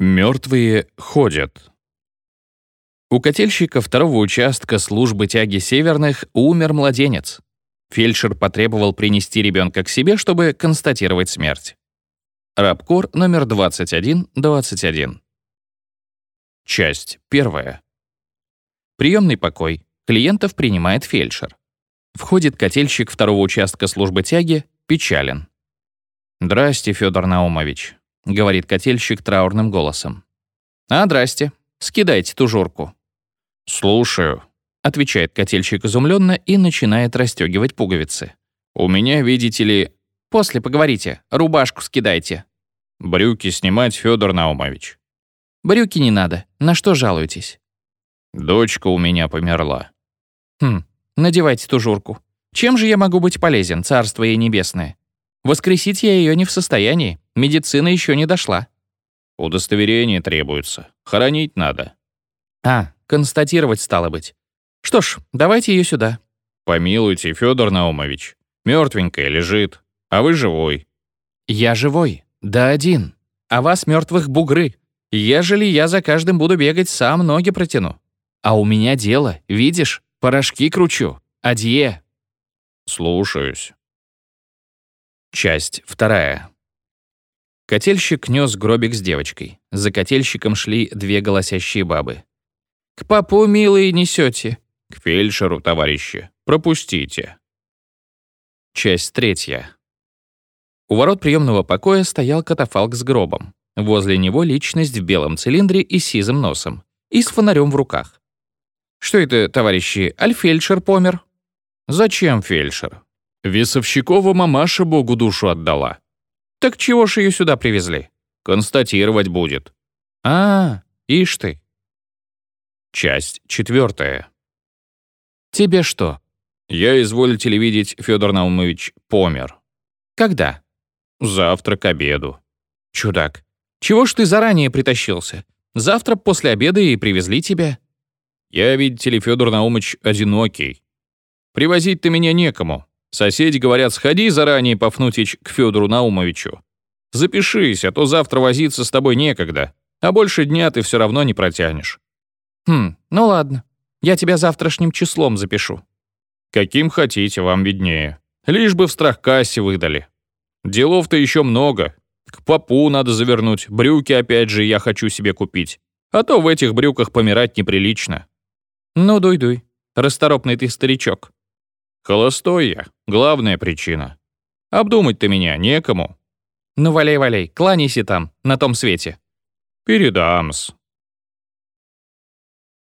Мертвые ходят. У котельщика второго участка службы тяги северных умер младенец. Фельдшер потребовал принести ребенка к себе, чтобы констатировать смерть. Рабкор номер 2121. Часть первая. Приемный покой. Клиентов принимает фельдшер. Входит котельщик второго участка службы тяги, печален. «Здрасте, Федор Наумович. — говорит котельщик траурным голосом. «А, здрасте. Скидайте тужурку». «Слушаю», — отвечает котельщик изумленно и начинает расстегивать пуговицы. «У меня, видите ли...» «После поговорите. Рубашку скидайте». «Брюки снимать, Федор Наумович». «Брюки не надо. На что жалуетесь?» «Дочка у меня померла». «Хм, надевайте тужурку. Чем же я могу быть полезен, царство ей небесное? Воскресить я ее не в состоянии. Медицина еще не дошла. Удостоверение требуется. Хоронить надо. А, констатировать стало быть. Что ж, давайте ее сюда. Помилуйте, Федор Наумович. Мертвенькая лежит, а вы живой. Я живой, да один. А вас мертвых бугры. Ежели я за каждым буду бегать, сам ноги протяну. А у меня дело, видишь, порошки кручу. Адье. Слушаюсь. Часть вторая. Котельщик нес гробик с девочкой. За котельщиком шли две голосящие бабы. «К папу, милые, несете?» «К фельдшеру, товарищи. Пропустите». Часть третья. У ворот приемного покоя стоял катафалк с гробом. Возле него личность в белом цилиндре и сизым носом. И с фонарем в руках. «Что это, товарищи, альфельдшер помер?» «Зачем фельдшер?» «Весовщикова мамаша Богу душу отдала. Так чего ж ее сюда привезли? Констатировать будет. А, ишь ты. Часть четвертая. Тебе что? Я, изволите ли видеть, Федор Наумович, помер. Когда? Завтра к обеду. Чудак. Чего ж ты заранее притащился? Завтра после обеда и привезли тебя. Я, видите ли, Федор Наумович, одинокий. Привозить-то меня некому. Соседи говорят, сходи заранее, Пафнутич, к Федору Наумовичу. Запишись, а то завтра возиться с тобой некогда, а больше дня ты все равно не протянешь. Хм, ну ладно. Я тебя завтрашним числом запишу. Каким хотите, вам виднее. Лишь бы в страхкассе выдали. Делов-то еще много. К попу надо завернуть, брюки опять же я хочу себе купить. А то в этих брюках помирать неприлично. Ну, дуй-дуй. Расторопный ты старичок. Холостой я, главная причина. Обдумать-то меня некому. Ну, валяй-валяй, кланяйся там, на том свете. Передамс.